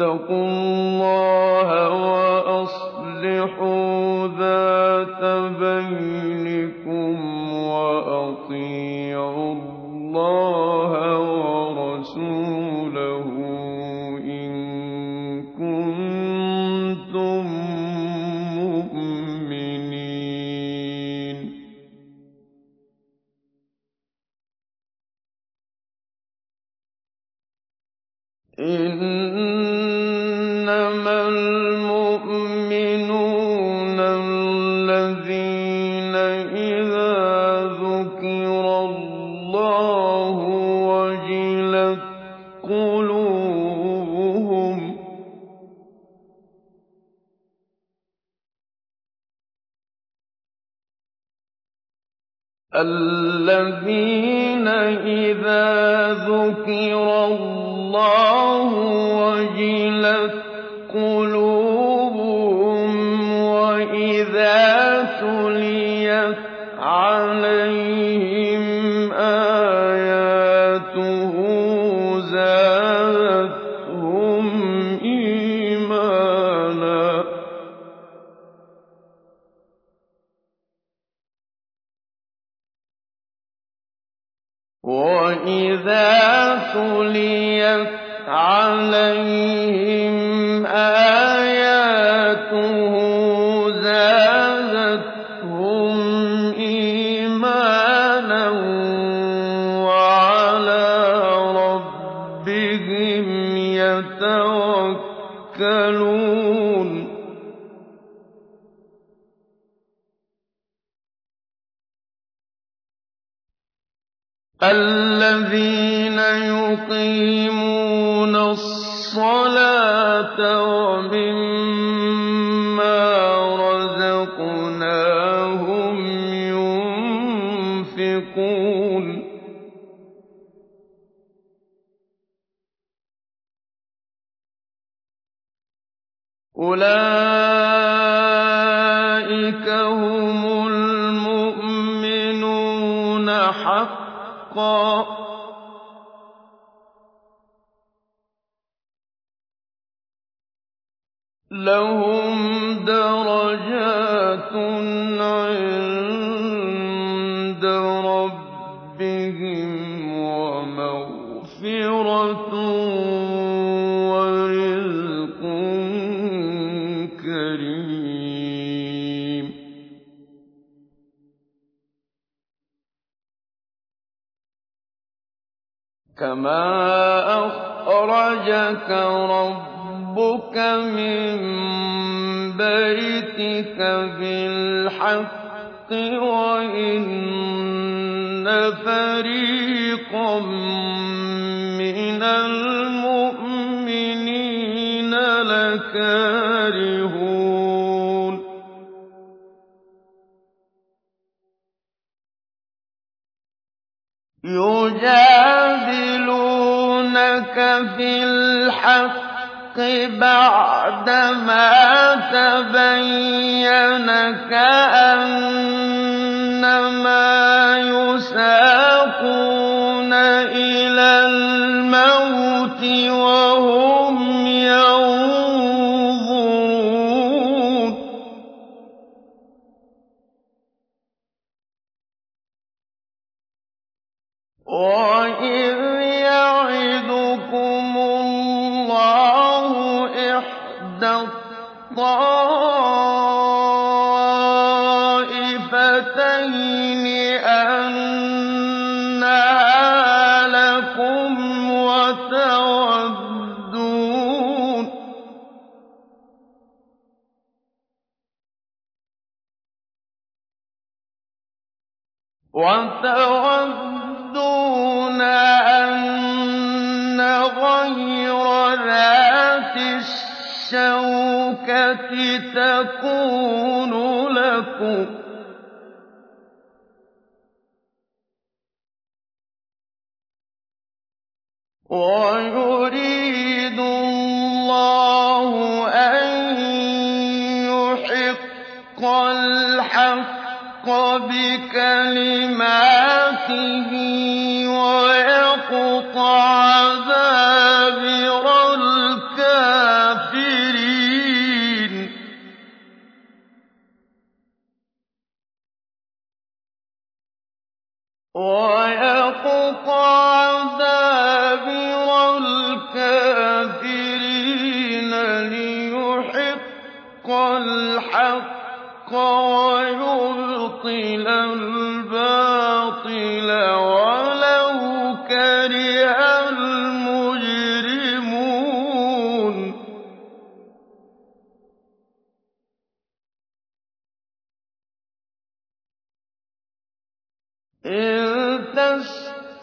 فَاتَّقُوا اللَّهَ وَأَصْلِحُوا ذَاتَ بَيْنِكُمْ وَأَطِيعُوا اللَّهَ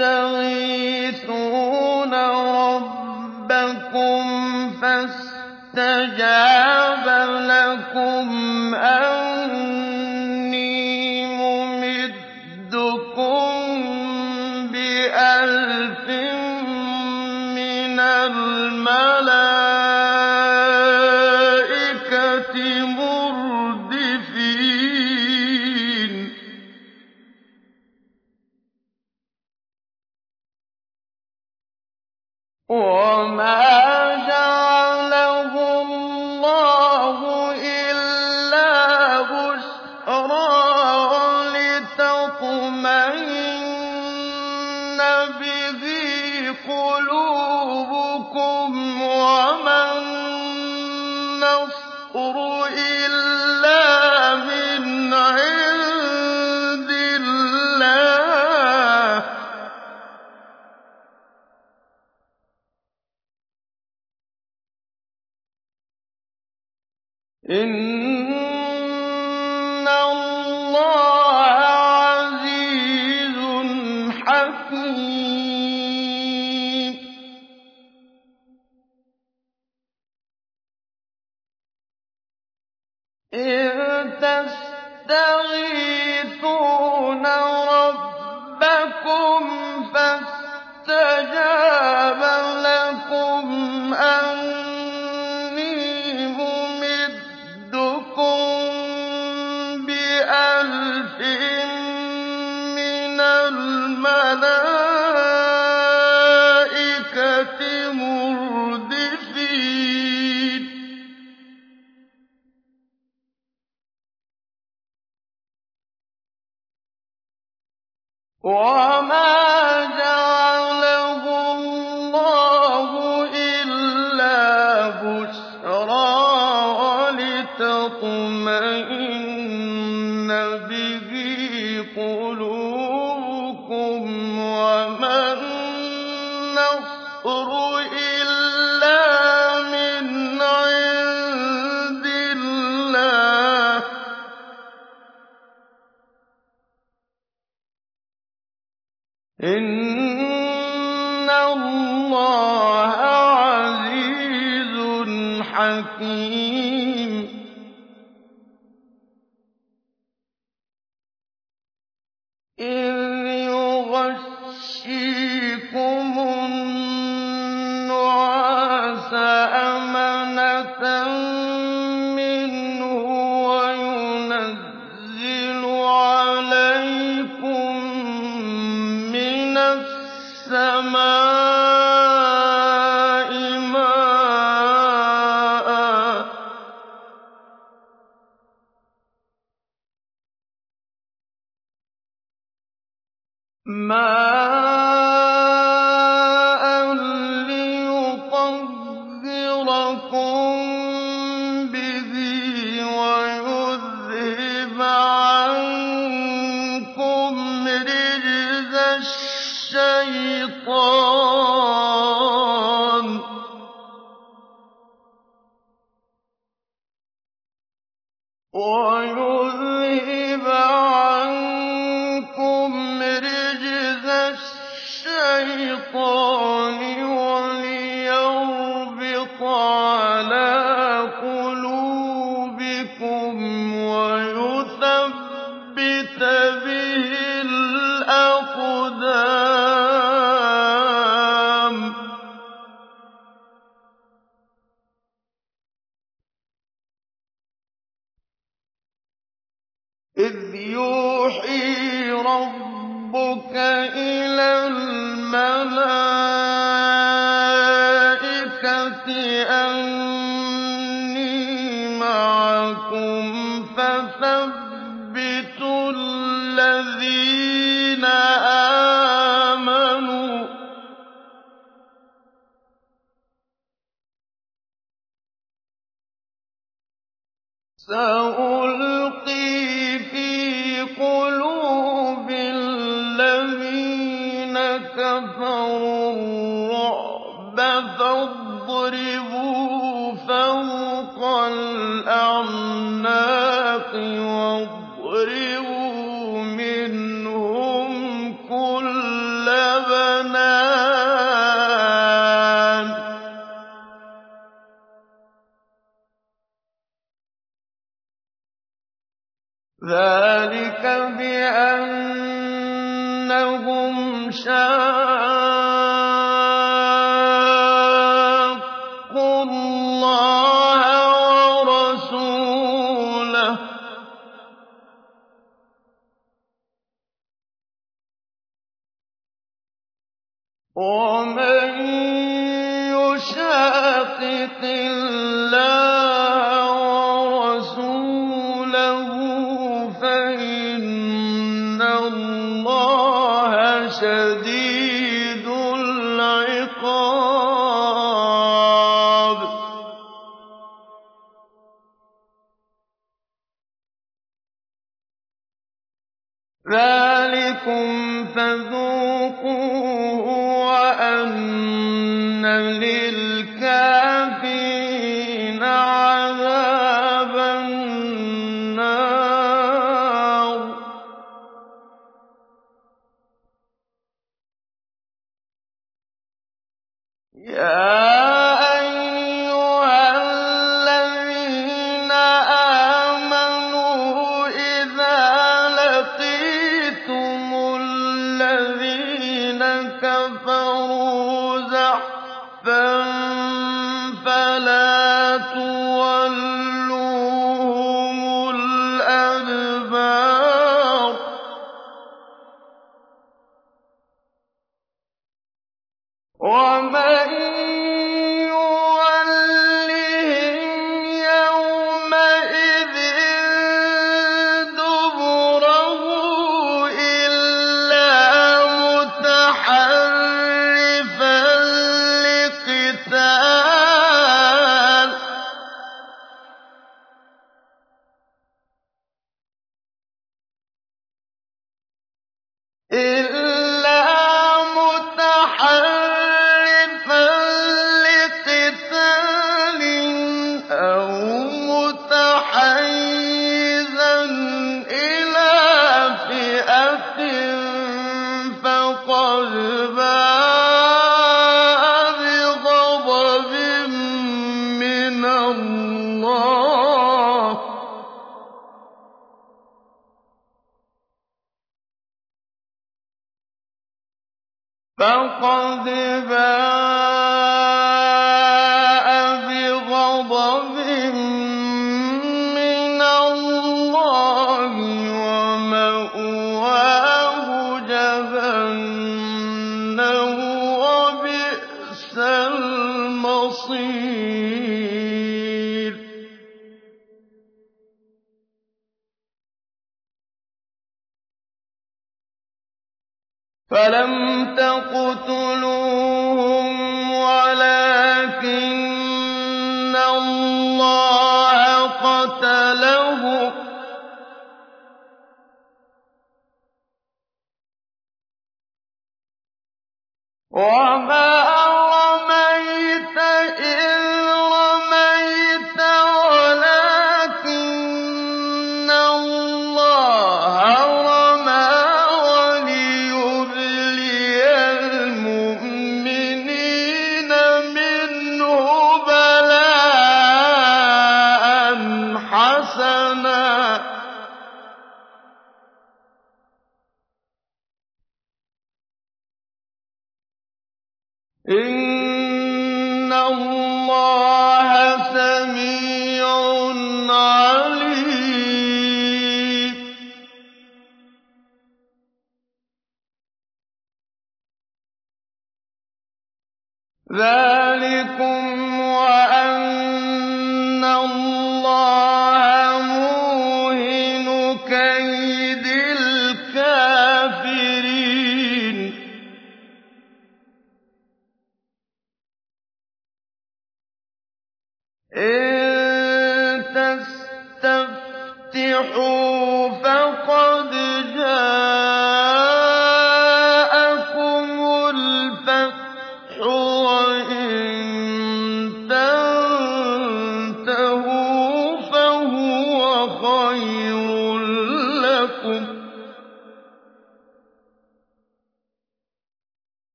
تَسْتَغِيثُونَ رَبَّكُمْ فَاسْتَجَابَ لَكُمْ إِذْ يُوحِي رَبُّكَ إِلَى الْمَلَائِكَةِ أَنِّي مَعَكُمْ فَثَبِّتُوا الَّذِينَ آمَنُوا ۚ. سَوَاءٌ وَالْأَعْنَاقِ يا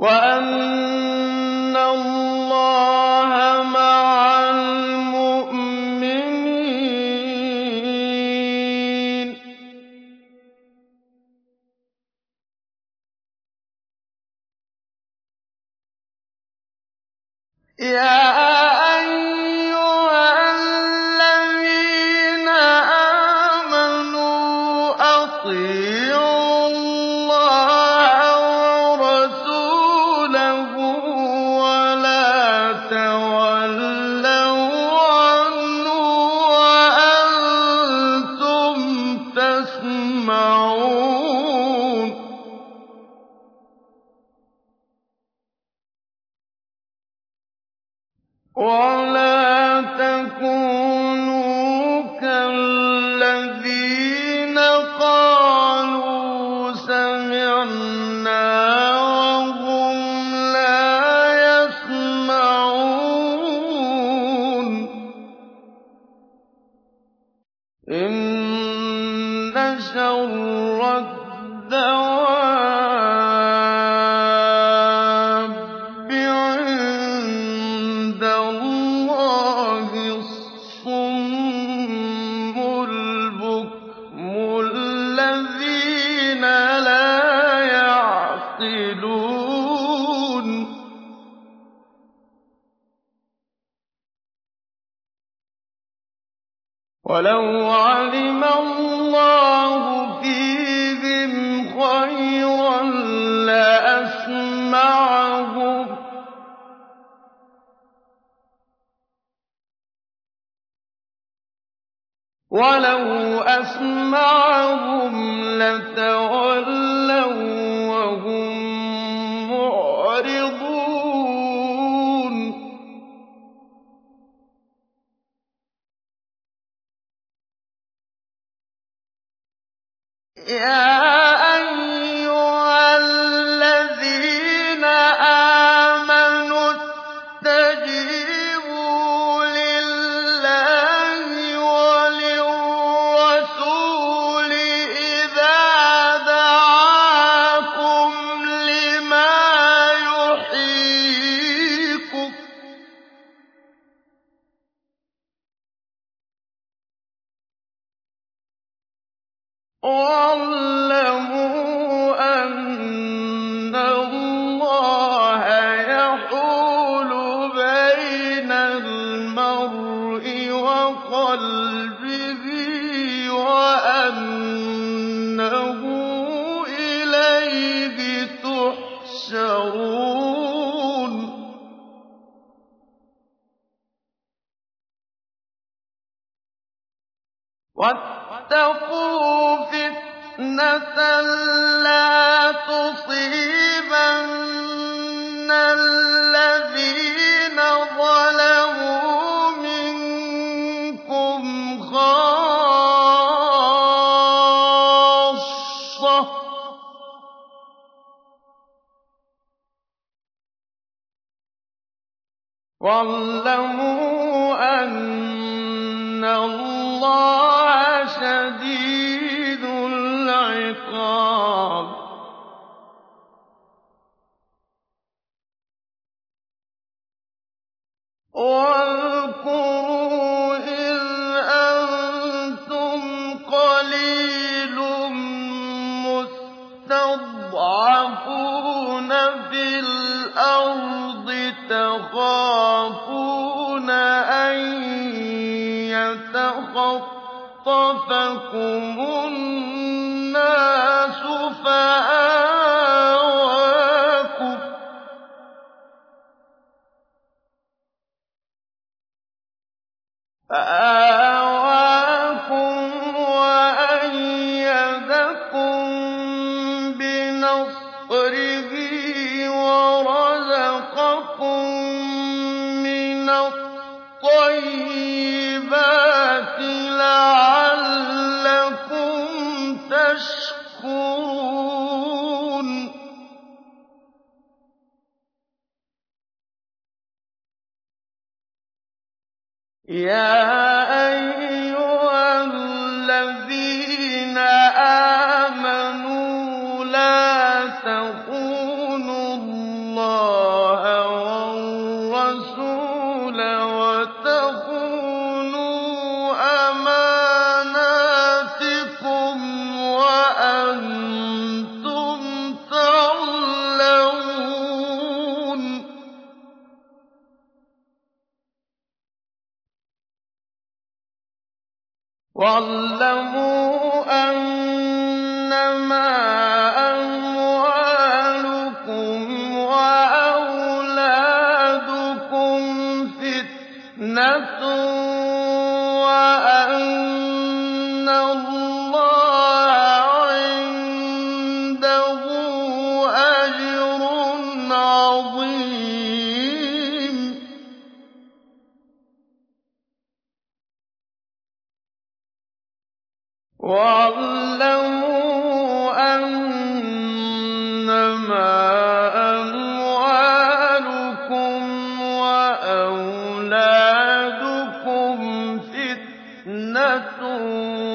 وَأَنَّ يَا الْأَرْضِ تَخَافُونَ أَن يَتَخَطَّفَكُمُ النَّاسُ فَآوَاكُمْ ۚ يا فِتْنَةٌ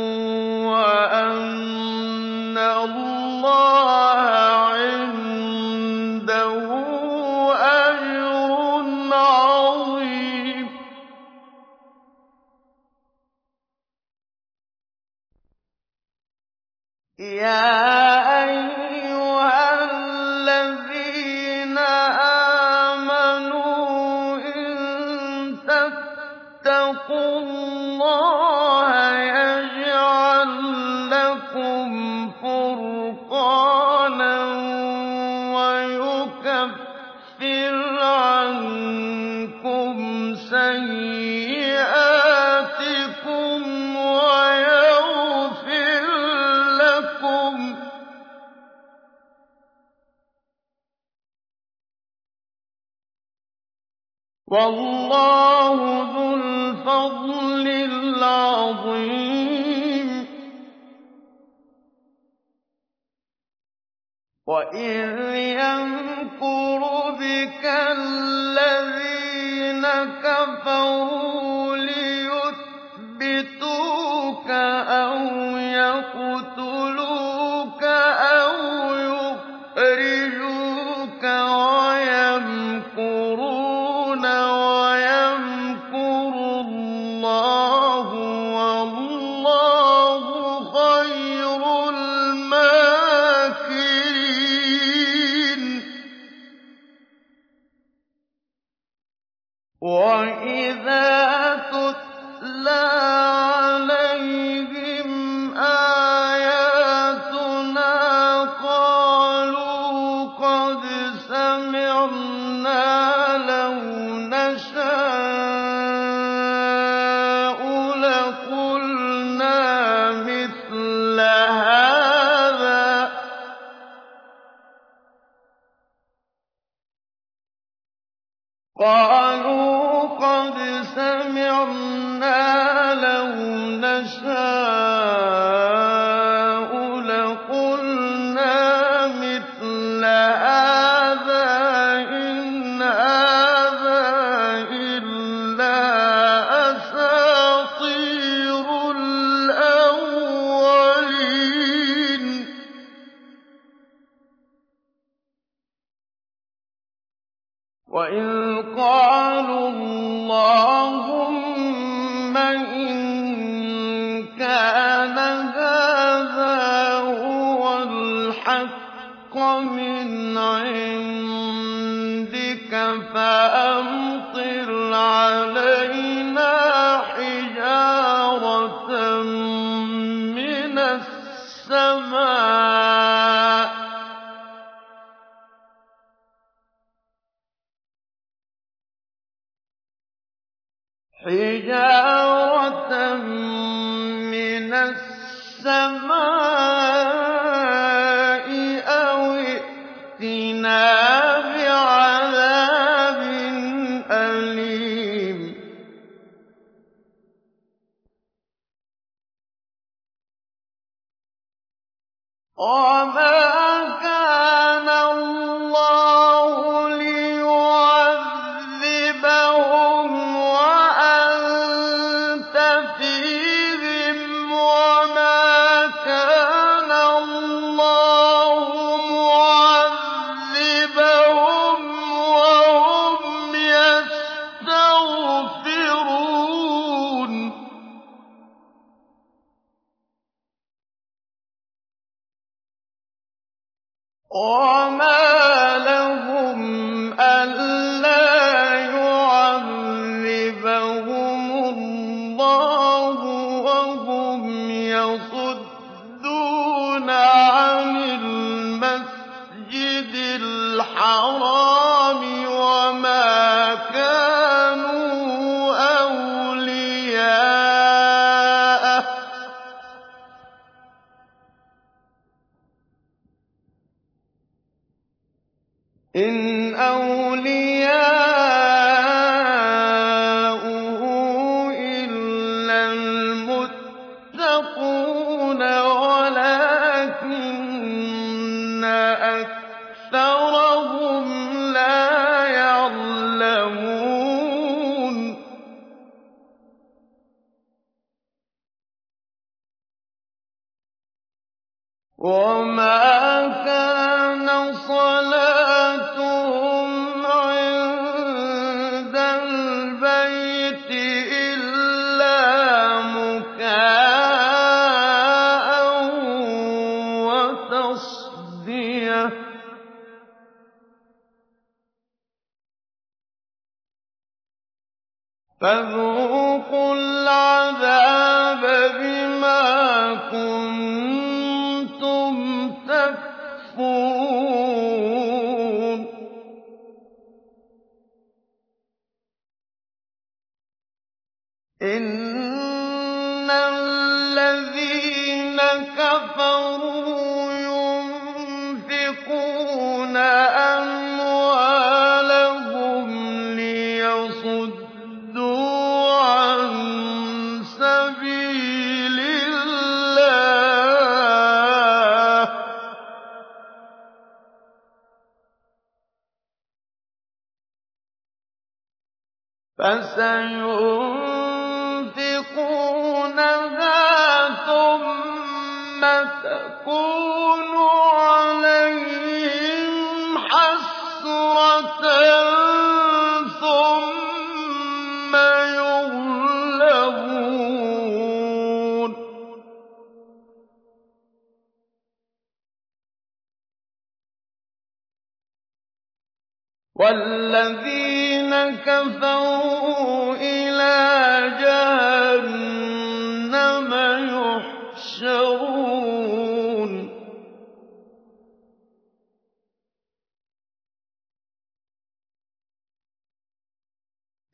فَسَيُنفِقُونَهَا ثُمَّ تَكُونُ عَلَيْهِمْ حَسْرَةً ثُمَّ يُغْلَبُونَ. وَالَّذِينَ كَفَرُوا إِلَىٰ جَهَنَّمَ يُحْشَرُونَ.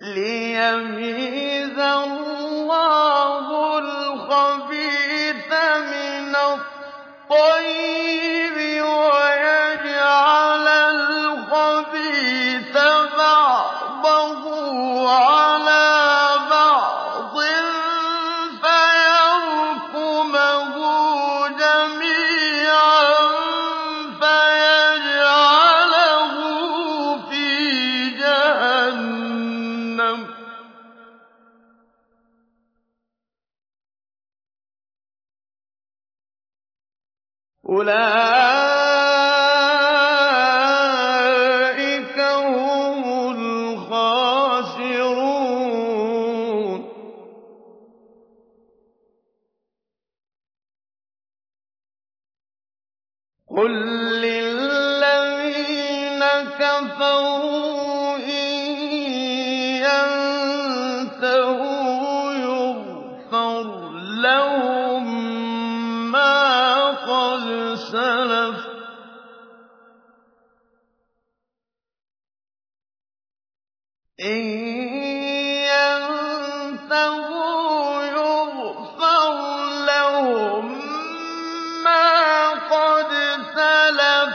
لِيَمِيزَ اللَّهُ الْخَبِيثَ مِنَ الطَّيِّبِ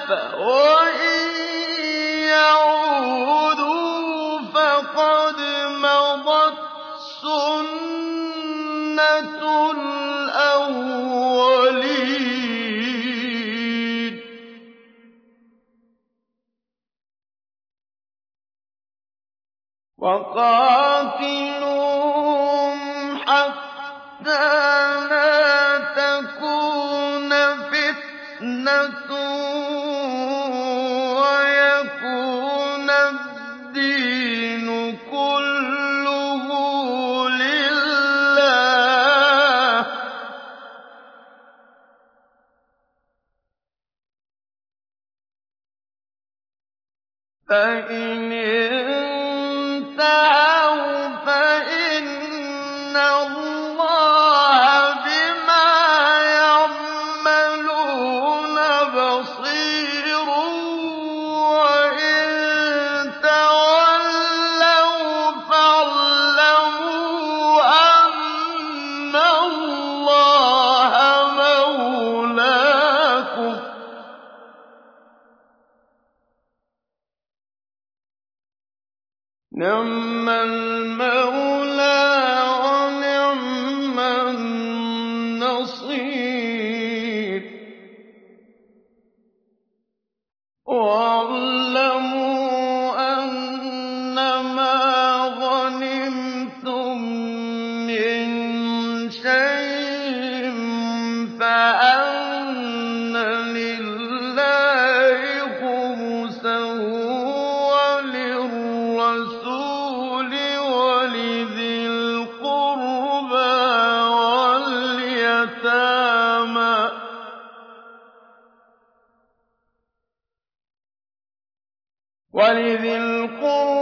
وَإِن يَعُودُوا فَقَدْ مَضَتْ سُنَّتُ الْأَوَّلِينَ. وَقَاتِلُوهُمْ وَالْيَتَامَىٰ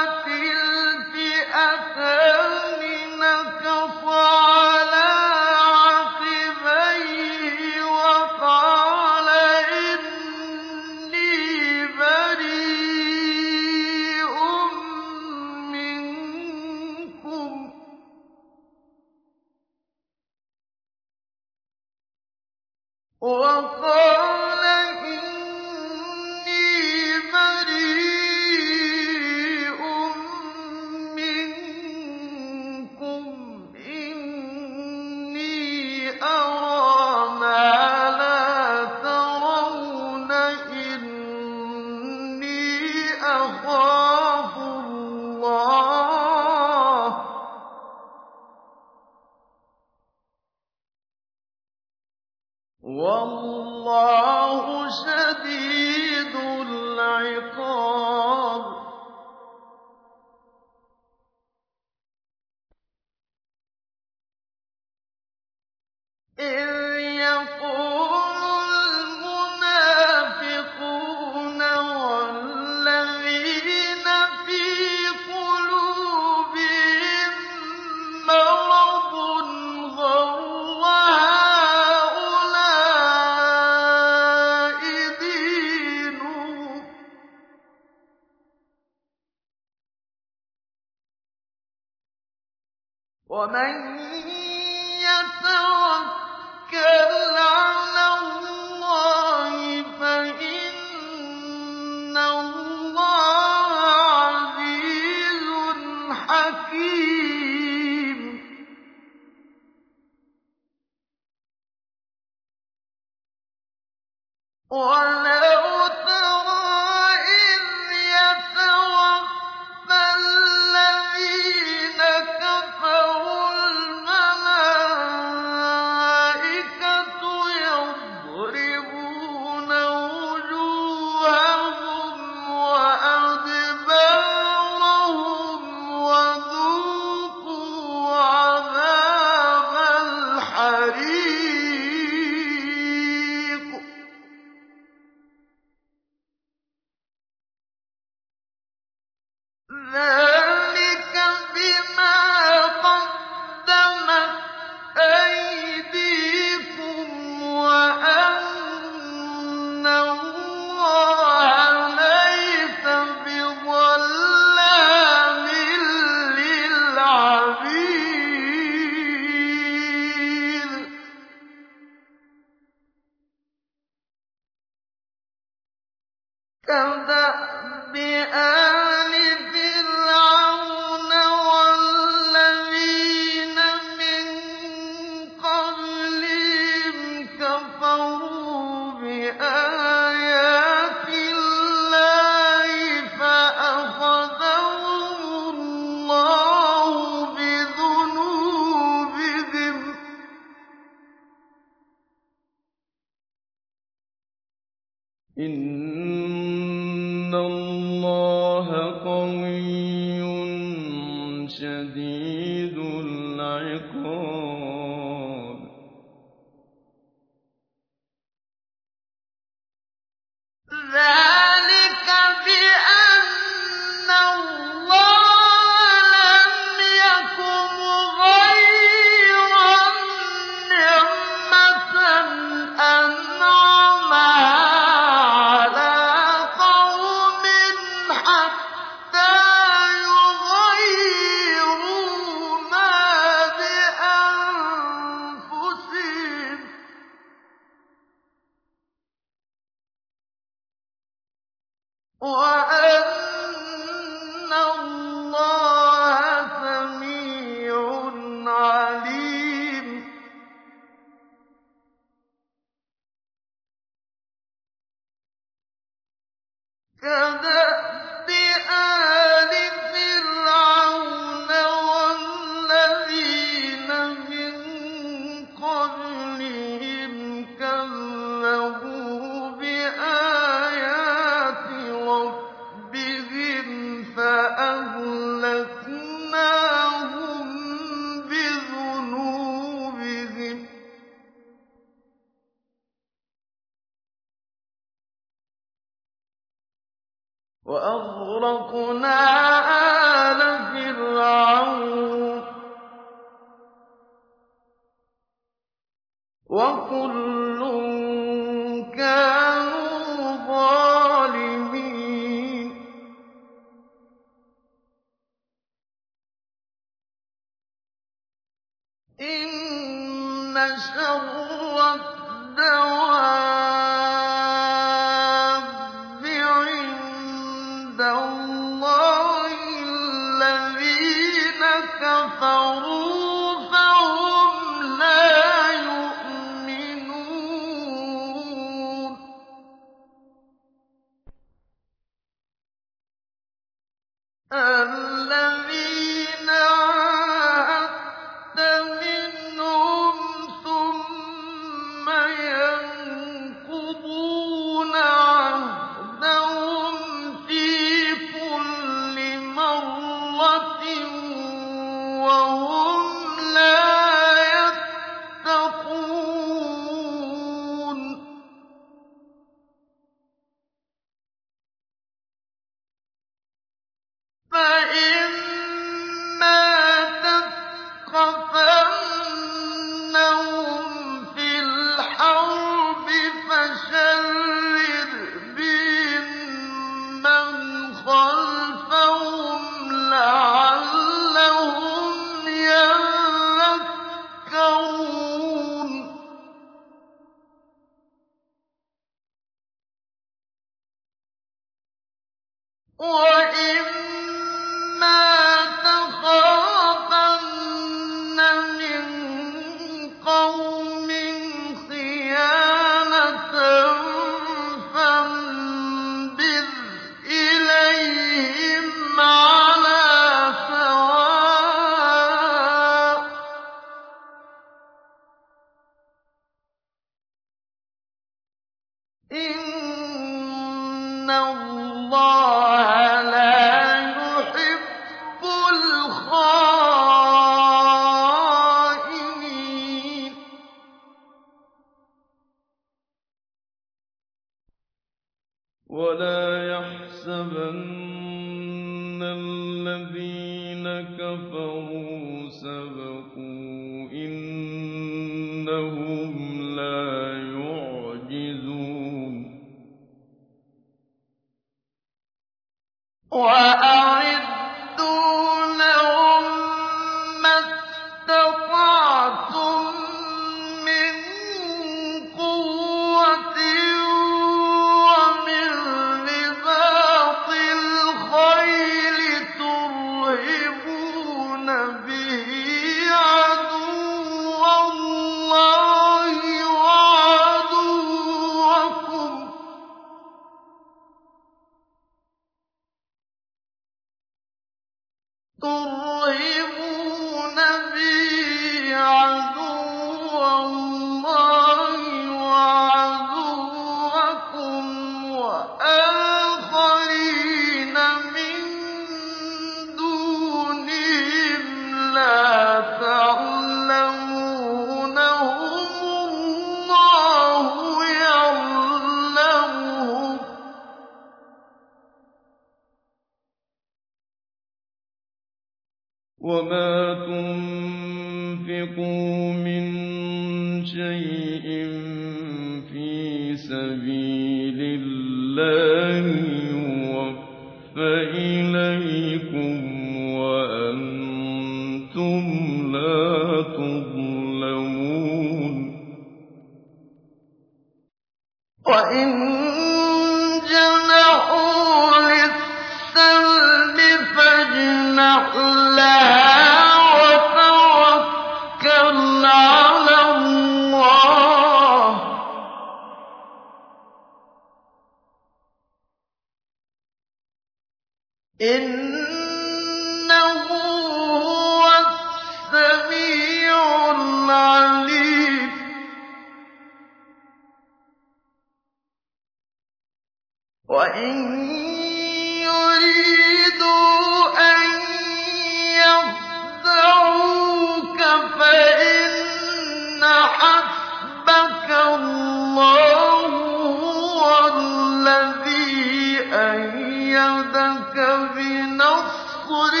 أَيَّدَكَ بِنَصْرِهِ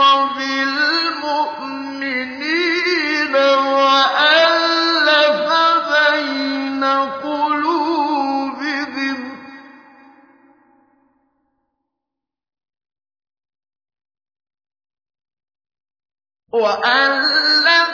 وَبِالْمُؤْمِنِينَ وَأَلَّفَ بَيْنَ قُلُوبِهِمْ. وَأَلَّفَ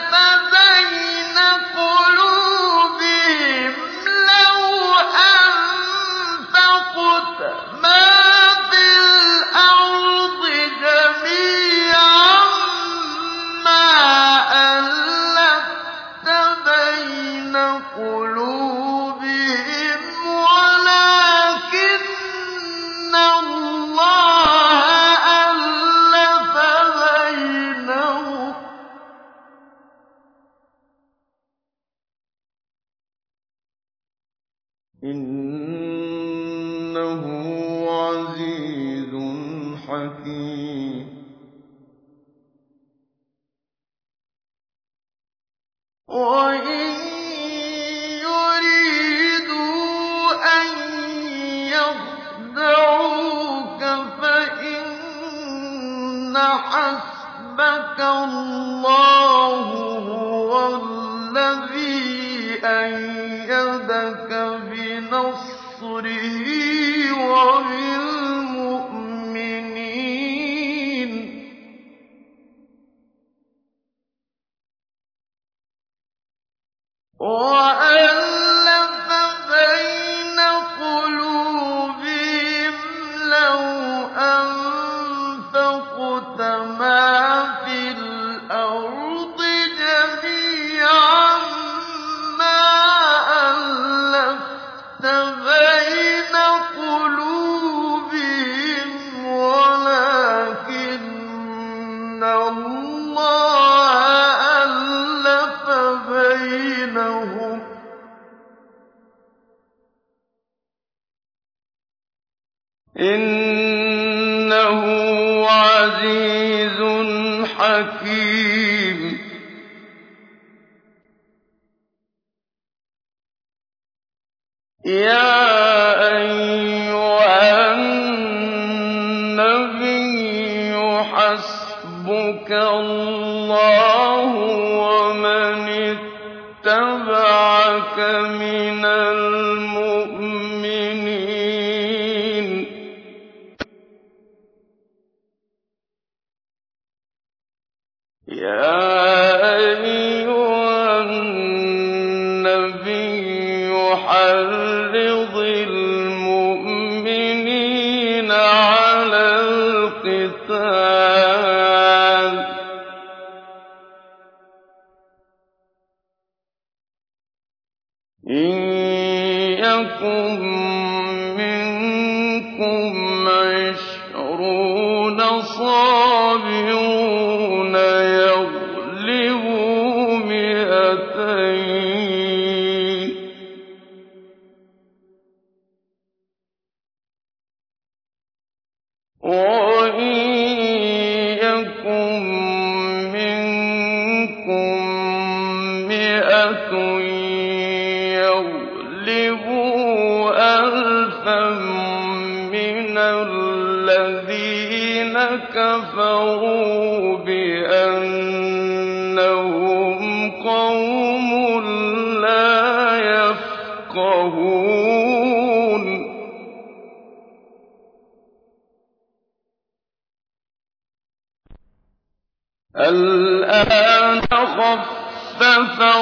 اللَّهِ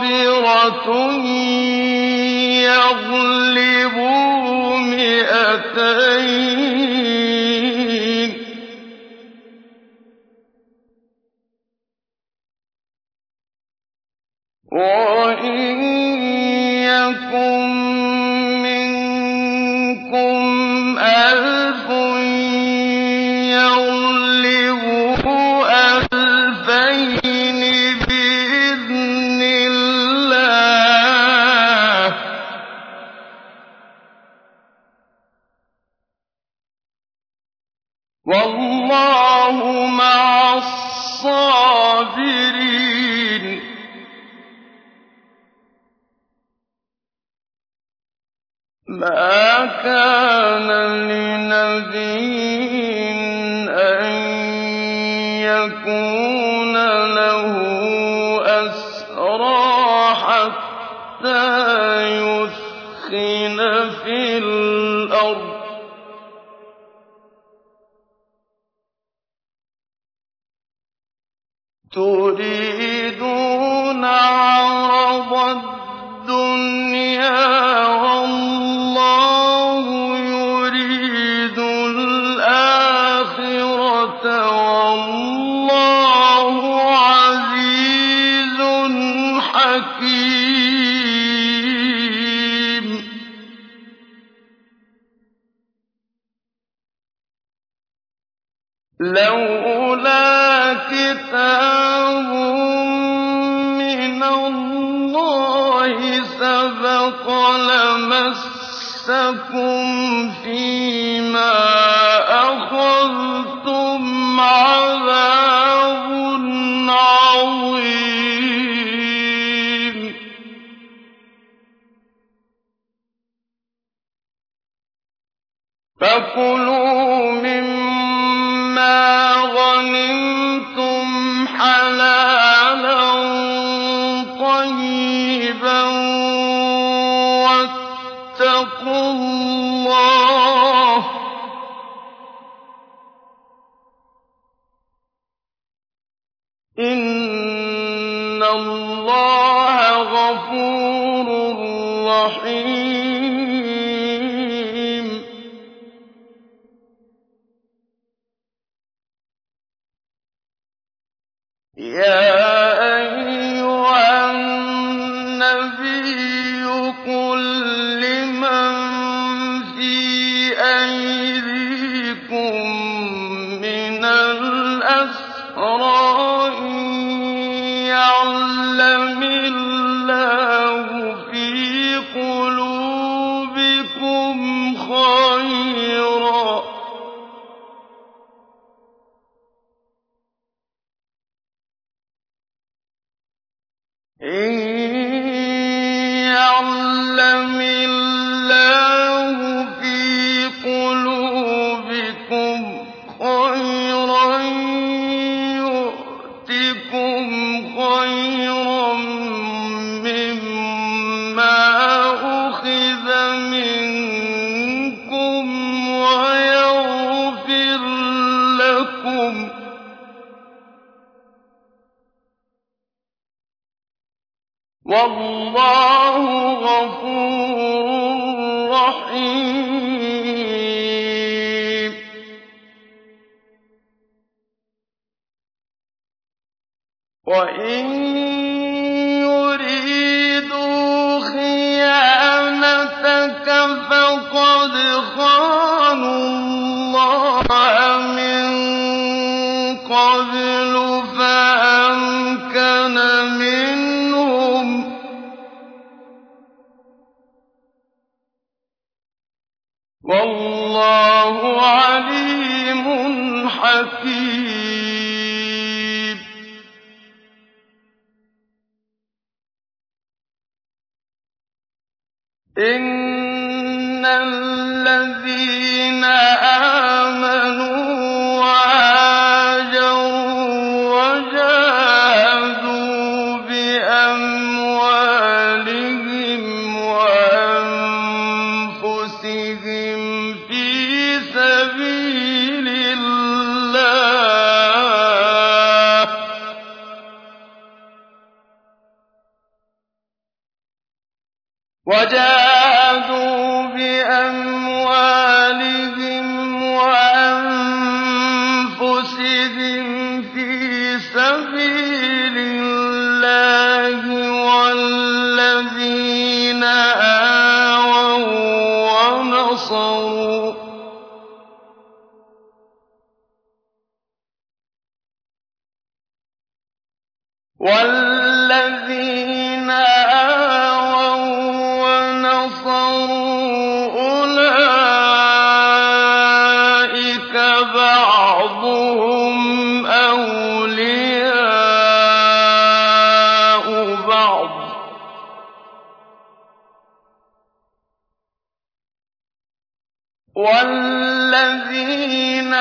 صَابِرَةٌ يَغْلِبُوا مِائَتَيْنِ لَّوْلَا كِتَابٌ مِّنَ اللَّهِ سَبَقَ لَمَسَّكُمْ فِيمَا أَخَذْتُمْ عَذَابٌ عَظِيمٌ. فَكُلُوا يا وَاللَّهُ غَفُورٌ رَّحِيمٌ. وَإِن يُرِيدُوا خِيَانَتَكَ فَقَدْ خَانُوا والله عليم حكيم. إن الذين آمنوا بعض والذين